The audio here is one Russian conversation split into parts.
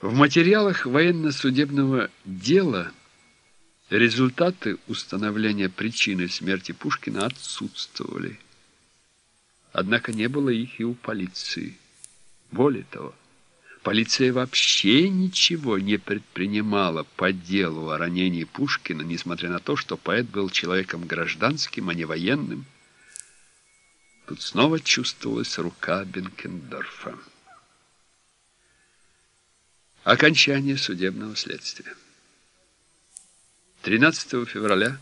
В материалах военно-судебного дела результаты установления причины смерти Пушкина отсутствовали. Однако не было их и у полиции. Более того, полиция вообще ничего не предпринимала по делу о ранении Пушкина, несмотря на то, что поэт был человеком гражданским, а не военным. Тут снова чувствовалась рука Бенкендорфа. Окончание судебного следствия. 13 февраля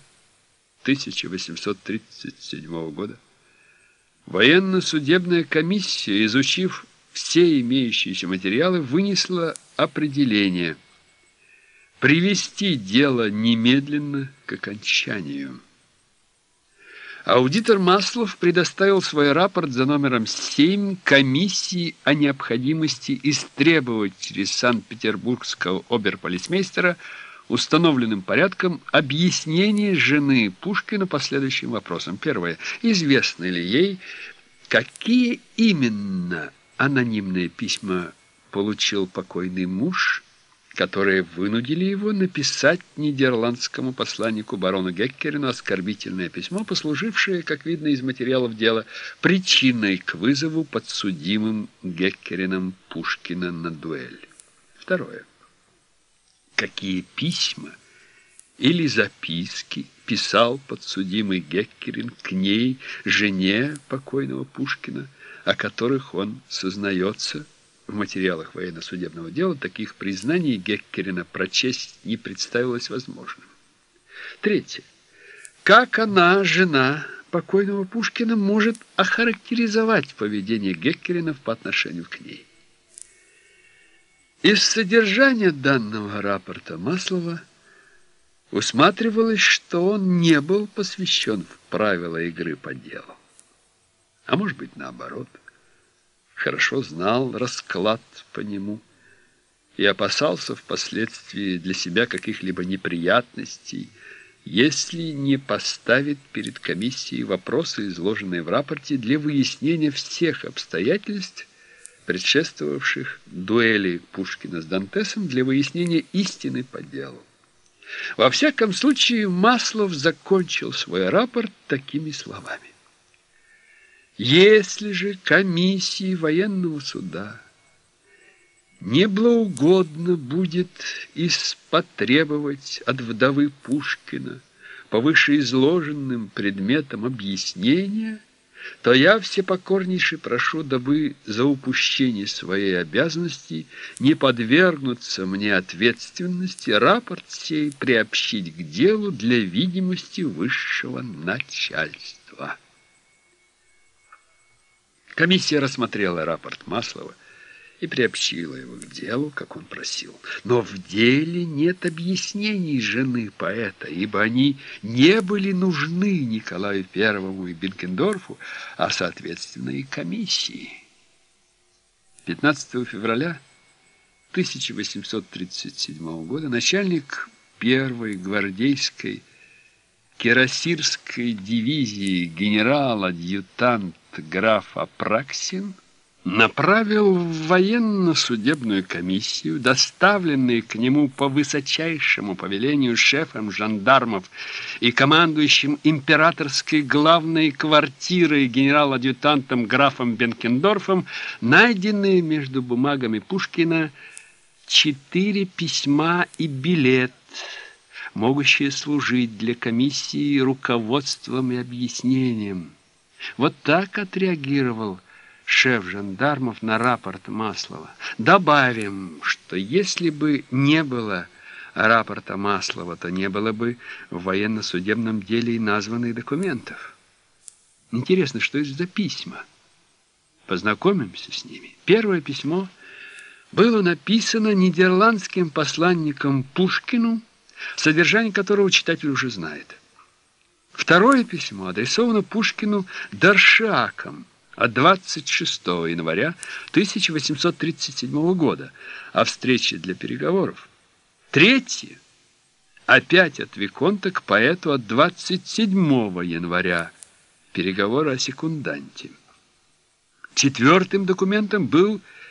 1837 года военно-судебная комиссия, изучив все имеющиеся материалы, вынесла определение привести дело немедленно к окончанию. Аудитор Маслов предоставил свой рапорт за номером 7 комиссии о необходимости истребовать через Санкт-Петербургского оберполицмейстера установленным порядком объяснение жены Пушкина по следующим вопросам. Первое. Известно ли ей, какие именно анонимные письма получил покойный муж которые вынудили его написать нидерландскому посланнику барону Геккерину оскорбительное письмо, послужившее, как видно из материалов дела, причиной к вызову подсудимым Геккерином Пушкина на дуэль. Второе. Какие письма или записки писал подсудимый Геккерин к ней, жене покойного Пушкина, о которых он сознается, в материалах военно-судебного дела таких признаний Геккерина прочесть не представилось возможным. Третье. Как она, жена покойного Пушкина, может охарактеризовать поведение Геккерина по отношению к ней? Из содержания данного рапорта Маслова усматривалось, что он не был посвящен в правила игры по делу. А может быть, наоборот – хорошо знал расклад по нему и опасался впоследствии для себя каких-либо неприятностей, если не поставит перед комиссией вопросы, изложенные в рапорте, для выяснения всех обстоятельств, предшествовавших дуэли Пушкина с Дантесом, для выяснения истины по делу. Во всяком случае, Маслов закончил свой рапорт такими словами. Если же комиссии военного суда не благоугодно будет испотребовать от вдовы Пушкина по вышеизложенным предметам объяснения, то я всепокорнейше прошу, дабы за упущение своей обязанности не подвергнуться мне ответственности, рапорт сей приобщить к делу для видимости высшего начальства. Комиссия рассмотрела рапорт Маслова и приобщила его к делу, как он просил. Но в деле нет объяснений жены поэта, ибо они не были нужны Николаю Первому и Бенкендорфу, а, соответственно, и комиссии. 15 февраля 1837 года начальник первой гвардейской кирасирской дивизии генерал-адъютант граф Апраксин направил в военно-судебную комиссию, доставленные к нему по высочайшему повелению шефом жандармов и командующим императорской главной квартирой генерал-адъютантом графом Бенкендорфом, найденные между бумагами Пушкина четыре письма и билет, могущие служить для комиссии руководством и объяснением. Вот так отреагировал шеф жандармов на рапорт Маслова. Добавим, что если бы не было рапорта Маслова, то не было бы в военно-судебном деле и названных документов. Интересно, что это за письма? Познакомимся с ними. Первое письмо было написано нидерландским посланником Пушкину, содержание которого читатель уже знает. Второе письмо адресовано Пушкину Даршаком от 26 января 1837 года о встрече для переговоров. Третье опять от Виконта к поэту от 27 января переговоры о секунданте. Четвертым документом был